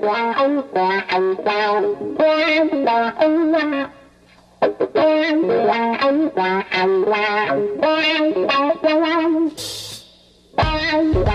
là ông là ông sao quan là ông là quan là ông là ông là quan là quan quan là